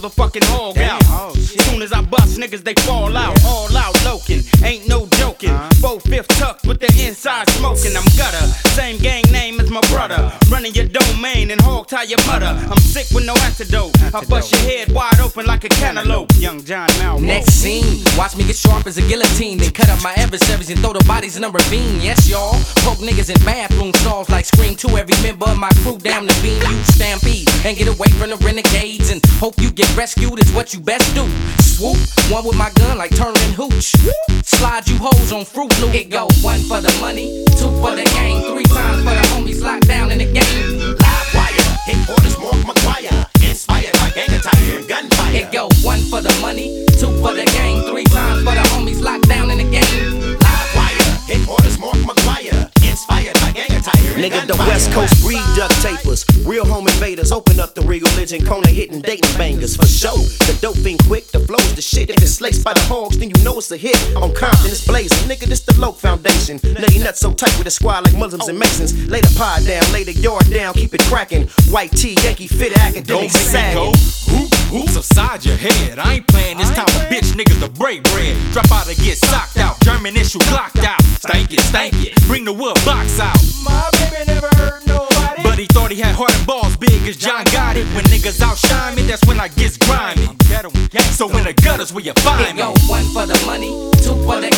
the motherfucking hog out. Oh. Soon as I bust, niggas they fall out. All out loking, ain't no joking. Uh-huh. Four fifth tucked with the inside smoking. I'm gutter, same gang name as my brother. Running your domain and hog tie your mother. I'm sick with no antidote. I bust your head wide open like a cantaloupe. Young John Malvo. Next scene, watch me get sharp as a guillotine. Then cut up my adversaries and throw the bodies in a ravine. Yes, y'all. Poke niggas in bathroom stalls like Scream 2. Every member of my crew down the beam. You stampede and get away from the renegades. And hope you get rescued is what you best do. Swoop, one with my gun like turning hooch. Slide you hoes on Fruit Loop. It go one for the money, two for the game, Nigga, the. West Coast breed duct tapers. Real home invaders, open up the real religion. Kona hitting dating bangers for show. The dope fiend quick, the flow's the shit. If it's laced by the hogs, then you know it's a hit. On Compton, it's blazing. Nigga, this the Loke Foundation. Nutty nuts so tight with a squad like Muslims and Masons. Lay the pod down, lay the yard down, keep it cracking. White tee, Yankee fit, academic sagging. hoop, hoops upside your head. I ain't playing this time with bitch niggas to break bread. Drop out and get socked out. German issue clocked out. Stank it, stank it. Bring the wood box out. My baby never hurt nobody. But he thought he had heart and balls big as John Gotti. When niggas outshine me, that's when I gets grimy. So in the gutters where you It find me. go one for the money, two for the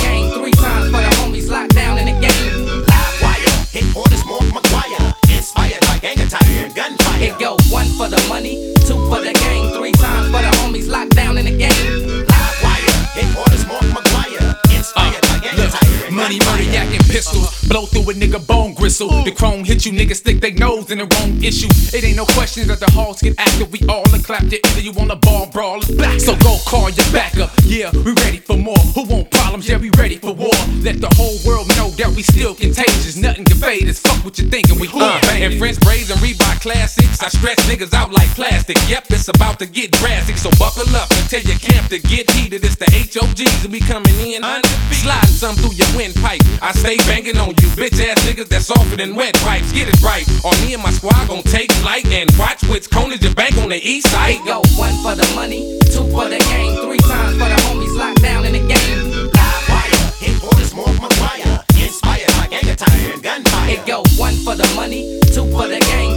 through a nigga bone gristle. The chrome hit you, niggas stick they nose in the wrong issue. It ain't no question that the halls get active. We all and clap you either you want a ball brawl or back. So go call your backup. Yeah, we ready for more. Who want problems? Yeah, we ready for war. Let the whole world know that we still contagious. Nothing can fade us. Fuck what you thinking. We hood uh, And French braids and Reebok classics. I stretch niggas out like plastic. Yep, it's about to get drastic. So buckle up and tell your camp to get heated. It's the HOGs and we coming in undefeated. Sliding some through your windpipe. I stay banging on you, bitch ass niggas that's softer than wet pipes. Get it right. Or me and my squad gon' take flight and watch what's Conan's your bank on the east side. It go one for the money, two for the game, three times for the homies locked down in the game. Live wire, headquarters Mark McGwire. Inspired by gang attire and gunfire. It go one for the money, two for the game,